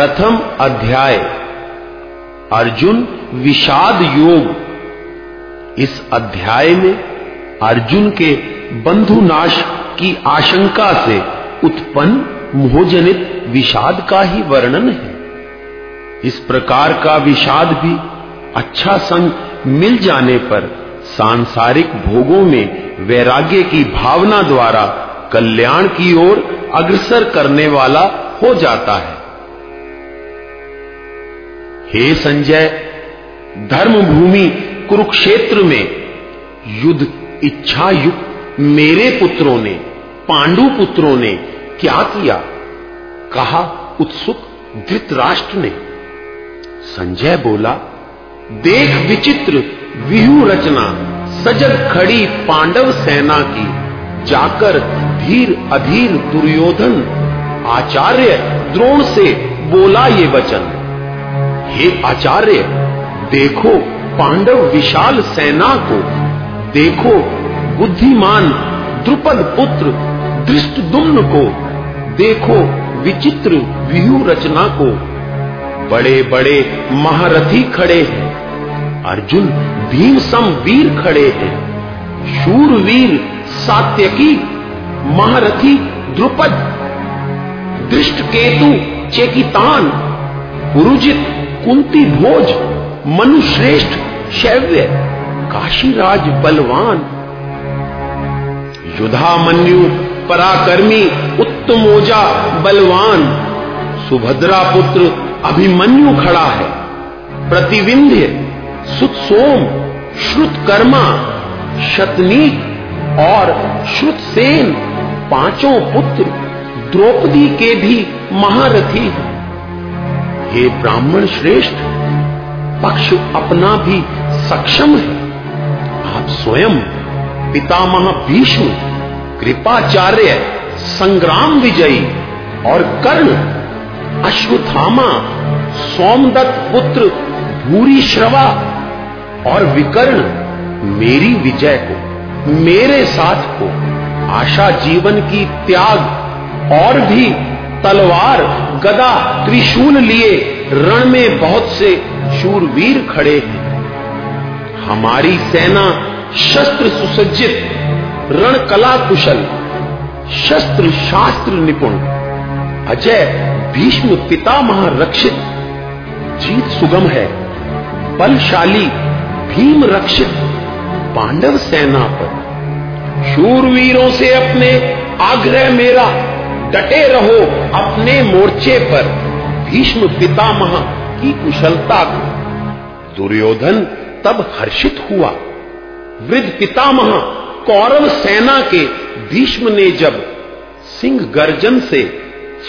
प्रथम अध्याय, अर्जुन विषाद योग। इस अध्याय में अर्जुन के बंधुनाश की आशंका से उत्पन्न मोहजनित विषाद का ही वर्णन है। इस प्रकार का विषाद भी अच्छा संग मिल जाने पर सांसारिक भोगों में वैराग्य की भावना द्वारा कल्याण की ओर अग्रसर करने वाला हो जाता है। हे संजय धर्म भूमि कुरुक्षेत्र में युद्ध इच्छा युक्त मेरे पुत्रों ने, पांडु पुत्रों ने क्या किया? कहा उत्सुक धृतराष्ट्र ने। संजय बोला, देख विचित्र विहु रचना सजग खड़ी पांडव सेना की, जाकर धीर अधीर दुर्योधन, आचार्य द्रोण से बोला ये वचन। हे आचार्य, देखो पांडव विशाल सेना को, देखो बुद्धिमान द्रुपद पुत्र दृष्ट दुम्न को, देखो विचित्र व्यूह रचना को। बड़े बड़े महारथी खड़े हैं, अर्जुन भीम सम वीर खड़े हैं, शूरवीर सात्यकी महारथी द्रुपद दृष्ट केतु चेकितान, पुरुजित कुंती भोज, मनुश्रेष्ठ शैव्य, काशीराज बलवान। युधामन्यु पराकर्मी उत्तमोजा बलवान। सुभद्रा पुत्र अभिमन्यु खड़ा है। प्रतिविंध्य, सुतसोम, श्रुतकर्मा, शतनीक और श्रुतसेन, पाँचों पुत्र द्रौपदी के भी महारथी हैं। हे ब्राह्मण श्रेष्ठ, पक्ष अपना भी सक्षम है। आप स्वयं पितामह भीष्म, कृपाचार्य, संग्राम विजयी और कर्ण अश्वथामा सोमदत्त पुत्र, भूरी श्रवा और विकर्ण, मेरी विजय को, मेरे साथ को, आशा जीवन की त्याग और भी तलवार, गदा, त्रिशूल लिए रण में बहुत से शूरवीर खड़े हैं। हमारी सेना शस्त्र सुसज्जित, रण कला कुशल, शस्त्र शास्त्र निपुण, अजय भीष्म पितामह रक्षित, जीत सुगम है। बलशाली, भीम रक्षित, पांडव सेना पर। शूरवीरों से अपने आग्रह मेरा डटे रहो अपने मोर्चे पर। भीष्म पितामह की कुशलता को। दुर्योधन तब हर्षित हुआ। वृद्ध पितामह कौरव सेना के भीष्म ने जब सिंह गर्जन से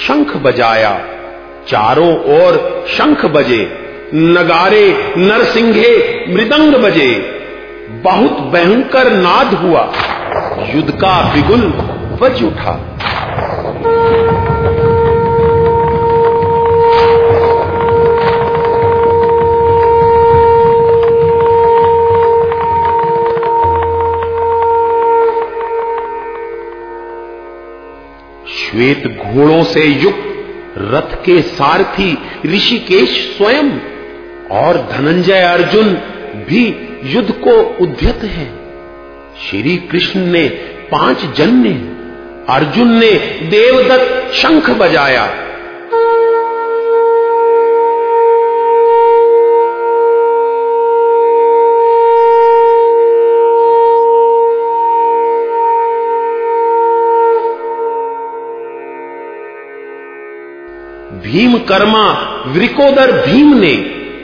शंख बजाया, चारों ओर शंख बजे, नगारे नरसिंहे मृदंग बजे, बहुत भयंकर नाद हुआ। युद्ध का बिगुल बज उठा। श्वेत घोड़ों से युक्त रथ के सारथी ऋषिकेश स्वयं और धनंजय अर्जुन भी युद्ध को उद्यत है। श्री कृष्ण ने पाँच जन्य अर्जुन ने देवदत्त शंख बजाया। भीम कर्मा वृकोदर भीम ने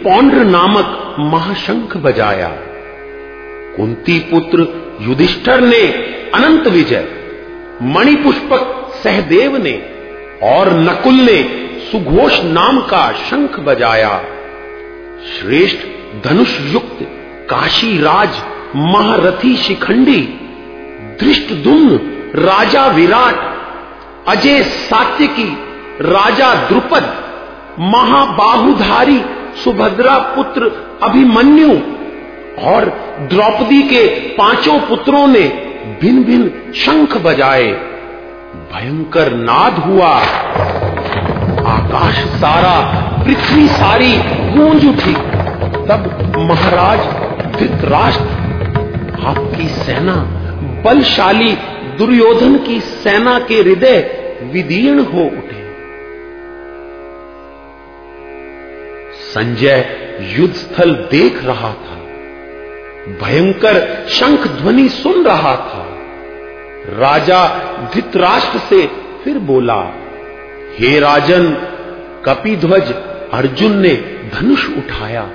पौंड्र नामक महाशंख बजाया। कुंती पुत्र युधिष्ठर ने अनंत विजय, मणिपुष्पक सहदेव ने और नकुल ने सुघोष नाम का शंख बजाया। श्रेष्ठ धनुष युक्त काशी राज महारथी शिखंडी दृष्ट राजा विराट, अजय सात्यकी राजा द्रुपद, महाबाहुधारी सुभद्रा पुत्र अभिमन्यु और द्रौपदी के पाँचों पुत्रों ने भिन्न भिन्न शंख बजाए। भयंकर नाद हुआ। आकाश सारा, पृथ्वी सारी गूंज उठी। तब महाराज धृतराष्ट्र, आपकी सेना, बलशाली दुर्योधन की सेना के हृदय विदीर्ण हो उठे। संजय युद्ध स्थल देख रहा था। भयंकर शंख ध्वनि सुन रहा था। राजा धृतराष्ट्र से फिर बोला, हे राजन, कपिध्वज, अर्जुन ने धनुष उठाया।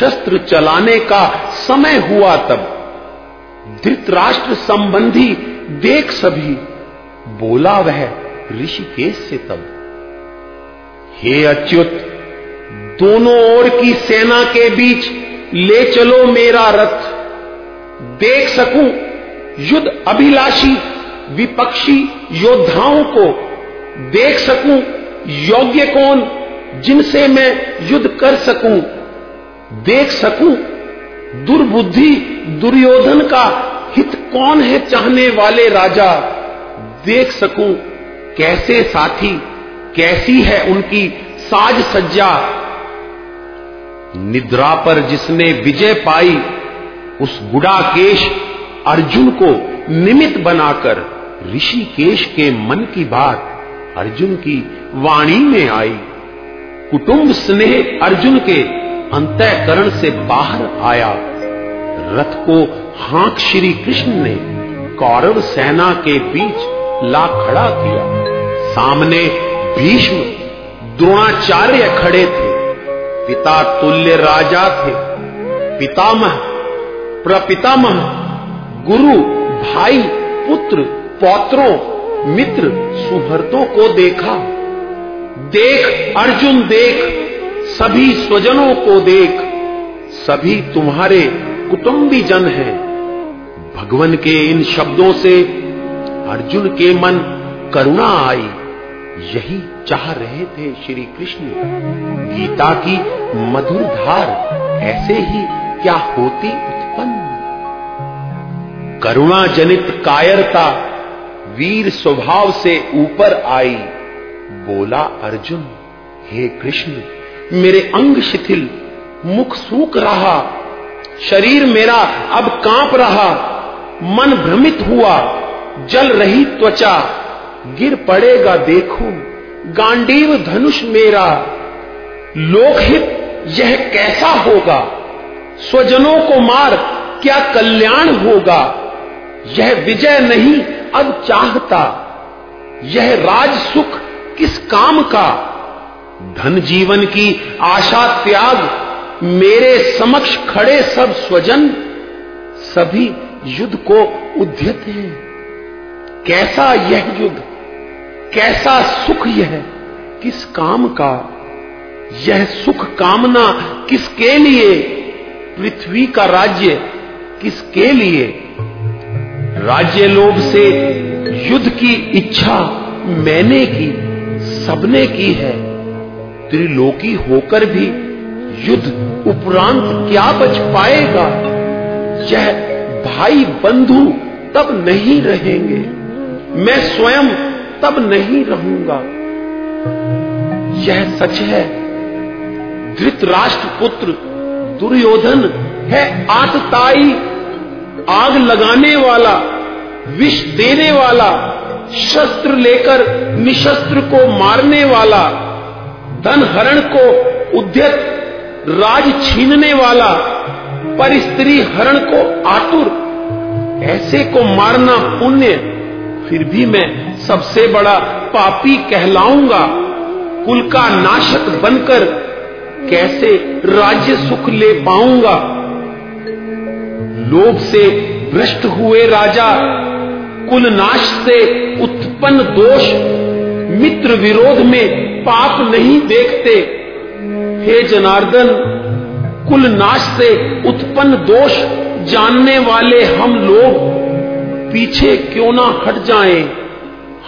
शस्त्र चलाने का समय हुआ तब। धृतराष्ट्र संबंधी देख सभी, बोला वह ऋषिकेश से तब। हे अच्युत दोनों ओर की सेना के बीच ले चलो मेरा रथ। देख सकूँ युद्ध अभिलाषी विपक्षी योद्धाओं को। देख सकूँ योग्य कौन जिनसे मैं युद्ध कर सकूँ। देख सकूँ दुर्बुद्धि दुर्योधन का हित कौन है चाहने वाले राजा। देख सकूँ कैसे साथी, कैसी है उनकी साज सज्जा। निद्रा पर जिसने विजय पाई, उस गुड़ाकेश अर्जुन को निमित बनाकर ऋषिकेश के मन की बात अर्जुन की वाणी में आई। कुटुंब स्नेह अर्जुन के अंतकरण से बाहर आया। रथ को हाक श्री कृष्ण ने कौरव सेना के बीच ला खड़ा किया। सामने भीष्म, द्रोणाचार्य खड़े थे। पिता तुल्य राजा थे। पितामह, प्रपितामह, गुरु, भाई, पुत्र, पौत्रों, मित्र सुहृतों को देखा। देख अर्जुन, देख, सभी स्वजनों को देख, सभी तुम्हारे कुटुंबी जन हैं। भगवान के इन शब्दों से अर्जुन के मन करुणा आई। यही चाह रहे थे श्री कृष्ण। गीता की मधुर धार ऐसे ही क्या होती उत्पन्न? करुणा जनित कायरता वीर स्वभाव से ऊपर आई। बोला अर्जुन, हे कृष्ण, मेरे अंग शिथिल, मुख सूख रहा, शरीर मेरा अब काँप रहा, मन भ्रमित हुआ, जल रही त्वचा गिर पड़ेगा देखो। गांडीव धनुष मेरा। लोकहित यह कैसा होगा? स्वजनों को मार क्या कल्याण होगा? यह विजय नहीं, अब चाहता। यह राज सुख किस काम का? धन जीवन की आशा त्याग, मेरे समक्ष खड़े सब स्वजन, सभी युद्ध को उद्यत हैं। कैसा यह युद्ध? कैसा सुख यह? किस काम का? यह सुख कामना किसके लिए? पृथ्वी का राज्य किसके लिए? राज्य लोभ से युद्ध की इच्छा मैंने की, सबने की है। त्रिलोकी होकर भी युद्ध उपरांत क्या बच पाएगा? यह भाई बंधु तब नहीं रहेंगे। मैं स्वयं तब नहीं रहूँगा। यह सच है धृतराष्ट्र पुत्र दुर्योधन है आतताई, आग लगाने वाला, विष देने वाला, शस्त्र लेकर निशस्त्र को मारने वाला धन हरण को उद्यत राज छीनने वाला पर स्त्री हरण को आतुर, ऐसे को मारना पुण्य, फिर भी मैं सबसे बड़ा पापी कहलाऊँगा। कुल का नाशक बनकर कैसे राज्य सुख ले पाऊँगा? लोभ से भ्रष्ट हुए राजा कुल नाश से उत्पन्न दोष मित्र विरोध में पाप नहीं देखते। हे जनार्दन कुल नाश से उत्पन्न दोष जानने वाले हम लोग पीछे क्यों ना हट जाएँ,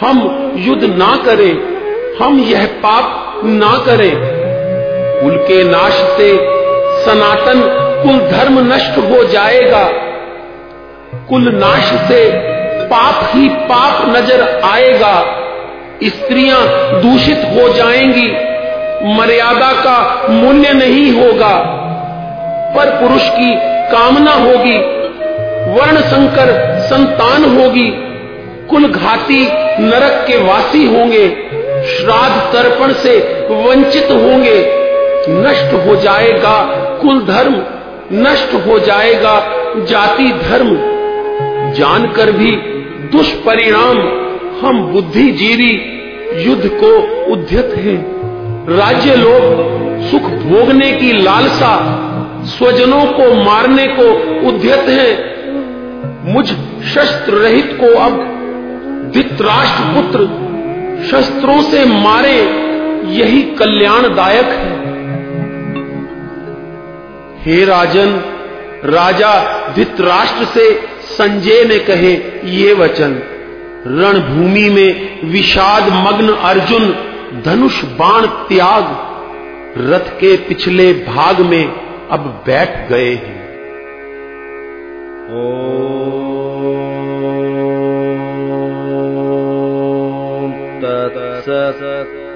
हम युद्ध ना करें, हम यह पाप ना करें। कुल के नाश से सनातन कुल धर्म नष्ट हो जाएगा। कुल नाश से पाप ही पाप नज़र आएगा। स्त्रियाँ दूषित हो जाएँगी, मर्यादा का मूल्य नहीं होगा। पर पुरुष की कामना होगी, वर्ण संकर संतान होगी। कुल घाती नरक के वासी होंगे, श्राद्ध तर्पण से वंचित होंगे। नष्ट हो जाएगा कुल धर्म, नष्ट हो जाएगा जाति धर्म। जानकर भी दुष्परिणाम हम बुद्धिजीवी युद्ध को उद्यत हैं। राज्य लोग सुख भोगने की लालसा स्वजनों को मारने को उद्यत हैं। मुझ शस्त्र रहित को अब धित्राष्ट्र पुत्र शस्त्रों से मारे, यही कल्याणदायक है। हे राजन, राजा धित्राष्ट्र से संजय ने कहे ये वचन, रणभूमि में विषाद मग्न अर्जुन, धनुष बाण त्याग, रथ के पिछले भाग में अब बैठ गए हैं। तत्सत्